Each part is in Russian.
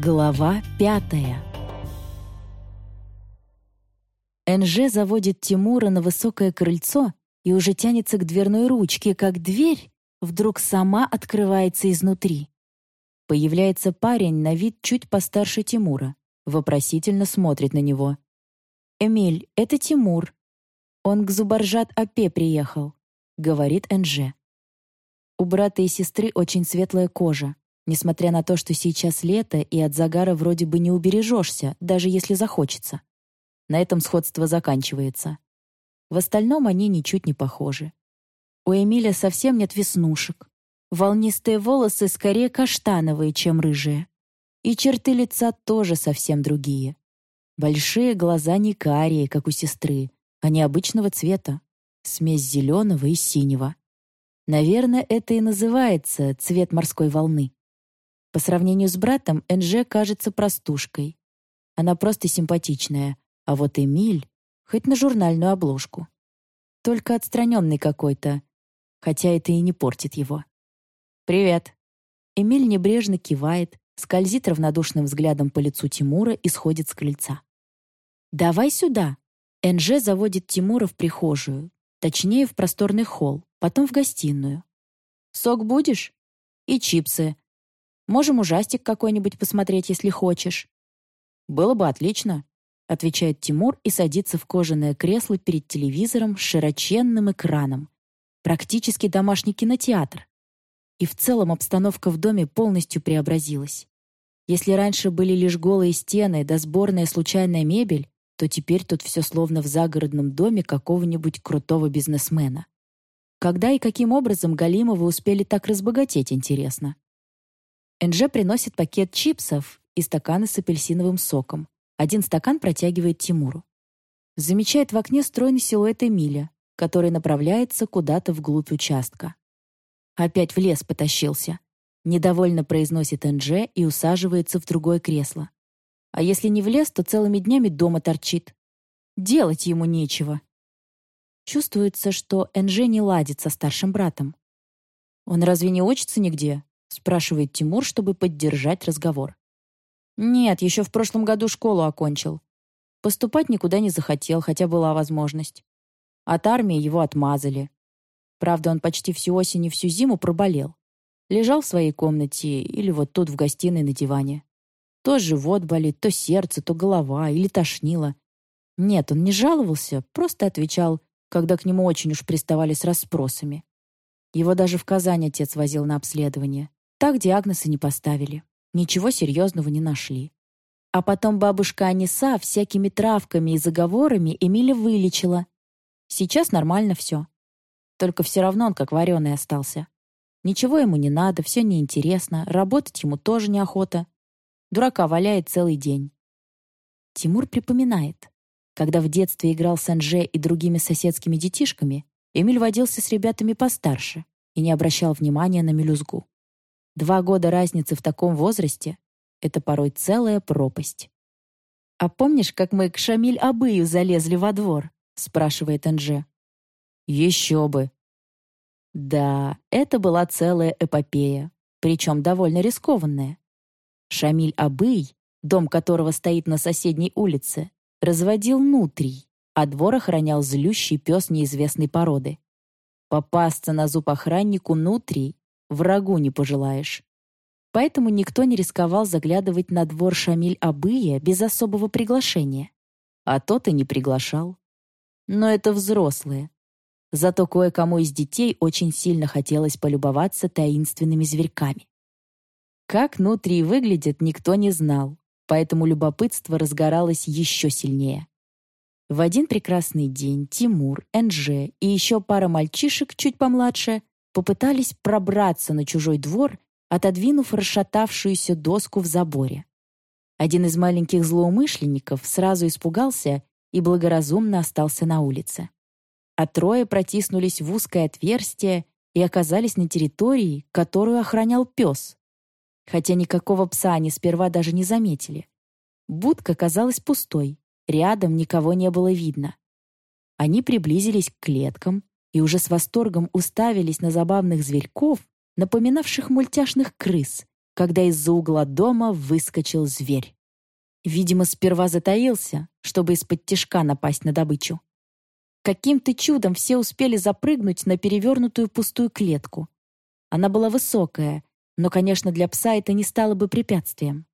Глава пятая НЖ заводит Тимура на высокое крыльцо и уже тянется к дверной ручке, как дверь вдруг сама открывается изнутри. Появляется парень на вид чуть постарше Тимура, вопросительно смотрит на него. «Эмиль, это Тимур. Он к Зубаржат Апе приехал», — говорит НЖ. У брата и сестры очень светлая кожа, несмотря на то, что сейчас лето, и от загара вроде бы не убережешься, даже если захочется. На этом сходство заканчивается. В остальном они ничуть не похожи. У Эмиля совсем нет веснушек. Волнистые волосы скорее каштановые, чем рыжие. И черты лица тоже совсем другие. Большие глаза не карие, как у сестры, а необычного цвета. Смесь зеленого и синего. Наверное, это и называется цвет морской волны. По сравнению с братом, Энже кажется простушкой. Она просто симпатичная, а вот Эмиль хоть на журнальную обложку. Только отстраненный какой-то, хотя это и не портит его. «Привет». Эмиль небрежно кивает, скользит равнодушным взглядом по лицу Тимура и сходит с крыльца. «Давай сюда». Энже заводит Тимура в прихожую, точнее, в просторный холл, потом в гостиную. «Сок будешь?» «И чипсы», Можем ужастик какой-нибудь посмотреть, если хочешь». «Было бы отлично», — отвечает Тимур и садится в кожаное кресло перед телевизором с широченным экраном. Практически домашний кинотеатр. И в целом обстановка в доме полностью преобразилась. Если раньше были лишь голые стены да сборная случайная мебель, то теперь тут все словно в загородном доме какого-нибудь крутого бизнесмена. Когда и каким образом Галимовы успели так разбогатеть, интересно? Энже приносит пакет чипсов и стаканы с апельсиновым соком. Один стакан протягивает Тимуру. Замечает в окне стройный силуэт Эмиля, который направляется куда-то вглубь участка. Опять в лес потащился. Недовольно произносит Энже и усаживается в другое кресло. А если не в лес, то целыми днями дома торчит. Делать ему нечего. Чувствуется, что Энже не ладит со старшим братом. Он разве не учится нигде? — спрашивает Тимур, чтобы поддержать разговор. «Нет, еще в прошлом году школу окончил. Поступать никуда не захотел, хотя была возможность. От армии его отмазали. Правда, он почти всю осень и всю зиму проболел. Лежал в своей комнате или вот тут в гостиной на диване. То живот болит, то сердце, то голова или тошнило. Нет, он не жаловался, просто отвечал, когда к нему очень уж приставали с расспросами. Его даже в Казань отец возил на обследование. Так диагнозы не поставили. Ничего серьезного не нашли. А потом бабушка Аниса всякими травками и заговорами Эмиля вылечила. Сейчас нормально все. Только все равно он как вареный остался. Ничего ему не надо, все неинтересно, работать ему тоже неохота. Дурака валяет целый день. Тимур припоминает. Когда в детстве играл с Анже и другими соседскими детишками, Эмиль водился с ребятами постарше и не обращал внимания на мелюзгу. Два года разницы в таком возрасте — это порой целая пропасть. «А помнишь, как мы к Шамиль Абыю залезли во двор?» — спрашивает Анже. «Еще бы!» Да, это была целая эпопея, причем довольно рискованная. Шамиль Абый, дом которого стоит на соседней улице, разводил нутрий, а двор охранял злющий пес неизвестной породы. Попасться на зуб охраннику нутрий врагу не пожелаешь. Поэтому никто не рисковал заглядывать на двор Шамиль Абыя без особого приглашения. А тот и не приглашал. Но это взрослые. Зато кое-кому из детей очень сильно хотелось полюбоваться таинственными зверьками. Как внутри выглядят, никто не знал, поэтому любопытство разгоралось еще сильнее. В один прекрасный день Тимур, Энже и еще пара мальчишек чуть помладше попытались пробраться на чужой двор, отодвинув расшатавшуюся доску в заборе. Один из маленьких злоумышленников сразу испугался и благоразумно остался на улице. А трое протиснулись в узкое отверстие и оказались на территории, которую охранял пес. Хотя никакого пса они сперва даже не заметили. Будка казалась пустой, рядом никого не было видно. Они приблизились к клеткам, и уже с восторгом уставились на забавных зверьков, напоминавших мультяшных крыс, когда из-за угла дома выскочил зверь. Видимо, сперва затаился, чтобы из-под тишка напасть на добычу. Каким-то чудом все успели запрыгнуть на перевернутую пустую клетку. Она была высокая, но, конечно, для пса это не стало бы препятствием.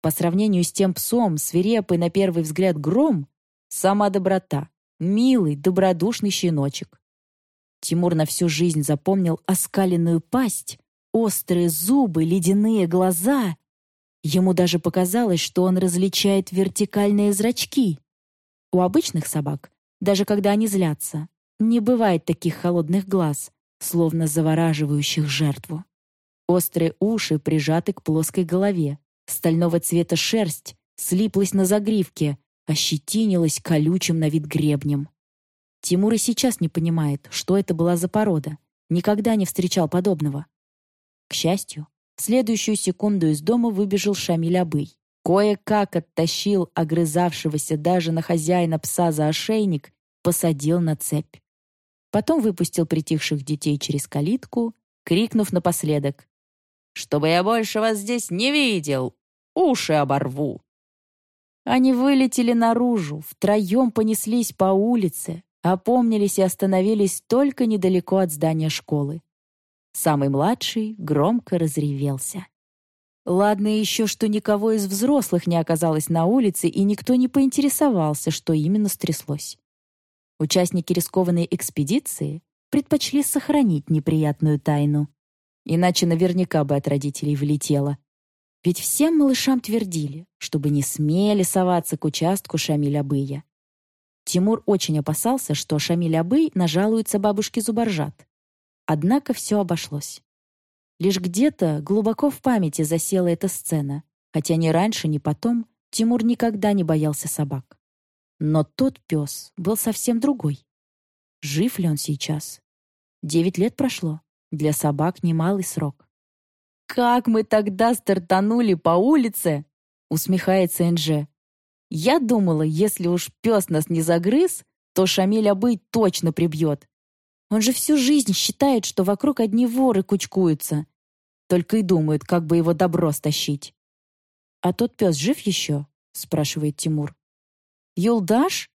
По сравнению с тем псом, свирепый на первый взгляд гром — сама доброта, милый, добродушный щеночек. Тимур на всю жизнь запомнил оскаленную пасть, острые зубы, ледяные глаза. Ему даже показалось, что он различает вертикальные зрачки. У обычных собак, даже когда они злятся, не бывает таких холодных глаз, словно завораживающих жертву. Острые уши прижаты к плоской голове, Стального цвета шерсть слиплась на загривке, ощетинилась колючим на вид гребнем. Тимур и сейчас не понимает, что это была за порода. Никогда не встречал подобного. К счастью, в следующую секунду из дома выбежал Шамиль Абый. Кое-как оттащил огрызавшегося даже на хозяина пса за ошейник, посадил на цепь. Потом выпустил притихших детей через калитку, крикнув напоследок чтобы я больше вас здесь не видел. Уши оборву». Они вылетели наружу, втроем понеслись по улице, опомнились и остановились только недалеко от здания школы. Самый младший громко разревелся. Ладно еще, что никого из взрослых не оказалось на улице, и никто не поинтересовался, что именно стряслось. Участники рискованной экспедиции предпочли сохранить неприятную тайну. Иначе наверняка бы от родителей влетело. Ведь всем малышам твердили, чтобы не смели соваться к участку Шамиль-Абыя. Тимур очень опасался, что Шамиль-Абый нажалуется бабушке Зубаржат. Однако все обошлось. Лишь где-то глубоко в памяти засела эта сцена, хотя ни раньше, ни потом Тимур никогда не боялся собак. Но тот пес был совсем другой. Жив ли он сейчас? Девять лет прошло. Для собак немалый срок. «Как мы тогда стартанули по улице!» — усмехается Энже. «Я думала, если уж пес нас не загрыз, то Шамиль Абый точно прибьет. Он же всю жизнь считает, что вокруг одни воры кучкуются. Только и думают, как бы его добро стащить». «А тот пес жив еще?» — спрашивает Тимур. «Юлдаш?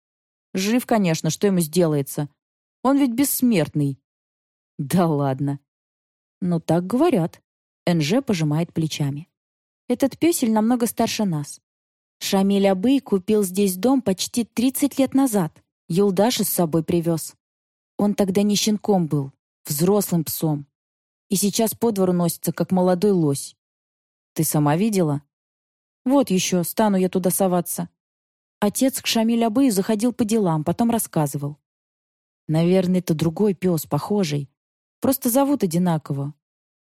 Жив, конечно, что ему сделается? Он ведь бессмертный». «Да ладно. «Ну, так говорят». НЖ пожимает плечами. «Этот песель намного старше нас. Шамиль Абый купил здесь дом почти 30 лет назад. Юлдаш с собой привез. Он тогда не щенком был, взрослым псом. И сейчас по двору носится, как молодой лось. Ты сама видела? Вот еще, стану я туда соваться. Отец к Шамиль Абыю заходил по делам, потом рассказывал. Наверное, это другой пес, похожий. Просто зовут одинаково.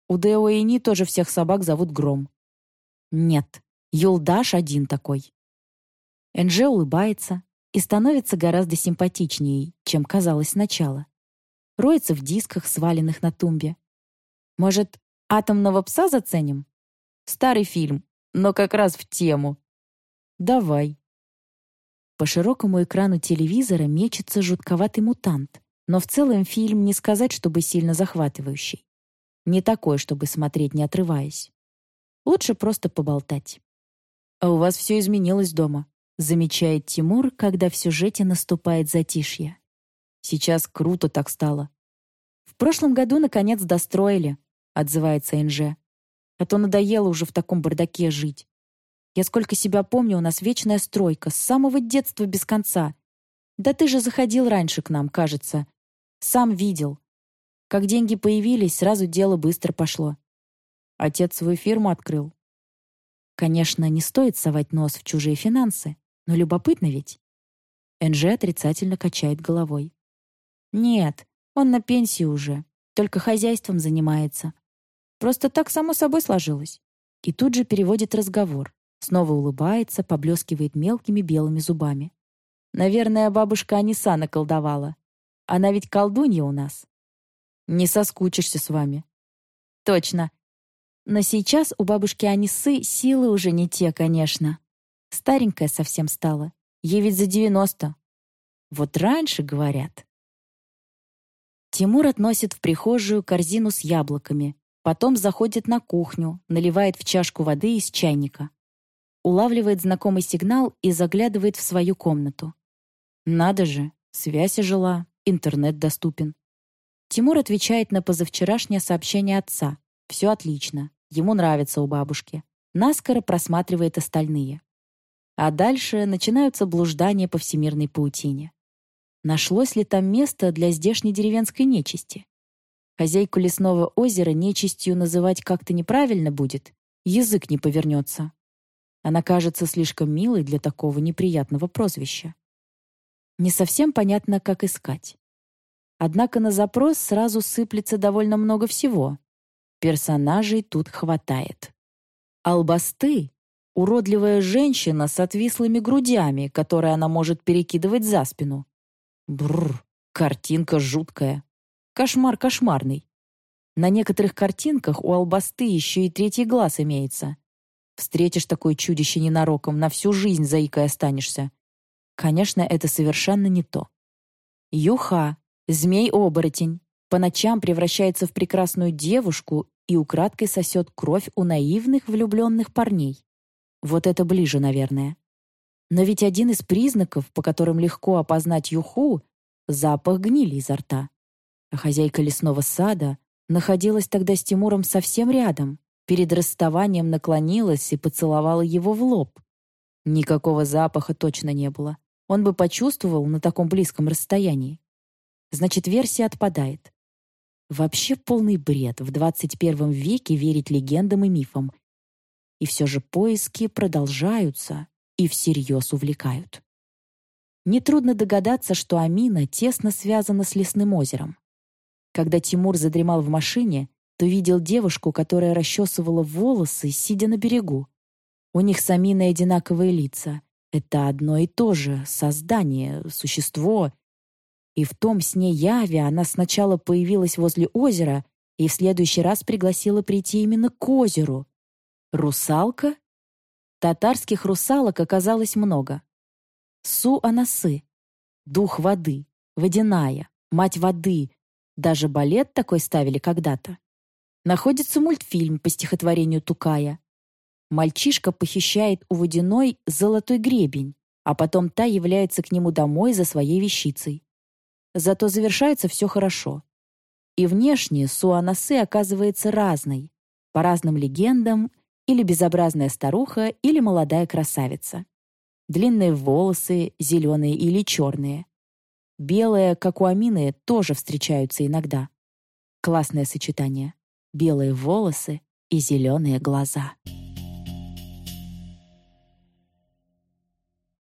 У Део и Ни тоже всех собак зовут Гром. Нет, Юлдаш один такой. Энже улыбается и становится гораздо симпатичнее, чем казалось сначала. Роется в дисках, сваленных на тумбе. Может, атомного пса заценим? Старый фильм, но как раз в тему. Давай. По широкому экрану телевизора мечется жутковатый мутант. Но в целом фильм не сказать, чтобы сильно захватывающий. Не такой, чтобы смотреть, не отрываясь. Лучше просто поболтать. «А у вас все изменилось дома», — замечает Тимур, когда в сюжете наступает затишье. «Сейчас круто так стало». «В прошлом году, наконец, достроили», — отзывается Инже. «А то надоело уже в таком бардаке жить. Я сколько себя помню, у нас вечная стройка, с самого детства без конца. Да ты же заходил раньше к нам, кажется. Сам видел. Как деньги появились, сразу дело быстро пошло. Отец свою фирму открыл. Конечно, не стоит совать нос в чужие финансы, но любопытно ведь. Энджи отрицательно качает головой. Нет, он на пенсии уже, только хозяйством занимается. Просто так само собой сложилось. И тут же переводит разговор. Снова улыбается, поблескивает мелкими белыми зубами. Наверное, бабушка Аниса наколдовала. Она ведь колдунья у нас. Не соскучишься с вами. Точно. Но сейчас у бабушки Анисы силы уже не те, конечно. Старенькая совсем стала. Ей ведь за девяносто. Вот раньше, говорят. Тимур относит в прихожую корзину с яблоками, Потом заходит на кухню, наливает в чашку воды из чайника. Улавливает знакомый сигнал и заглядывает в свою комнату. Надо же, связь ожила, интернет доступен. Тимур отвечает на позавчерашнее сообщение отца. Все отлично, ему нравится у бабушки. Наскоро просматривает остальные. А дальше начинаются блуждания по всемирной паутине. Нашлось ли там место для здешней деревенской нечисти? Хозяйку лесного озера нечистью называть как-то неправильно будет, язык не повернется. Она кажется слишком милой для такого неприятного прозвища. Не совсем понятно, как искать. Однако на запрос сразу сыплется довольно много всего. Персонажей тут хватает. Албасты — уродливая женщина с отвислыми грудями, которые она может перекидывать за спину. Бррр, картинка жуткая. Кошмар кошмарный. На некоторых картинках у албасты еще и третий глаз имеется. Встретишь такое чудище ненароком, на всю жизнь заикой останешься. Конечно, это совершенно не то. Юха, змей-оборотень, по ночам превращается в прекрасную девушку и украдкой сосет кровь у наивных влюбленных парней. Вот это ближе, наверное. Но ведь один из признаков, по которым легко опознать юху — запах гнили изо рта. А хозяйка лесного сада находилась тогда с Тимуром совсем рядом, перед расставанием наклонилась и поцеловала его в лоб. Никакого запаха точно не было. Он бы почувствовал на таком близком расстоянии. Значит, версия отпадает. Вообще полный бред в 21 веке верить легендам и мифам. И все же поиски продолжаются и всерьез увлекают. Нетрудно догадаться, что Амина тесно связана с лесным озером. Когда Тимур задремал в машине, то видел девушку, которая расчесывала волосы, сидя на берегу. У них с Аминой одинаковые лица. Это одно и то же создание, существо. И в том сне Яви она сначала появилась возле озера и в следующий раз пригласила прийти именно к озеру. Русалка? Татарских русалок оказалось много. Су-анасы, дух воды, водяная, мать воды, даже балет такой ставили когда-то. Находится мультфильм по стихотворению Тукая. Мальчишка похищает у водяной золотой гребень, а потом та является к нему домой за своей вещицей. Зато завершается все хорошо. И внешне Суанасы оказывается разной, по разным легендам, или безобразная старуха, или молодая красавица. Длинные волосы, зеленые или черные. Белые, как у Амины, тоже встречаются иногда. Классное сочетание. Белые волосы и зеленые глаза.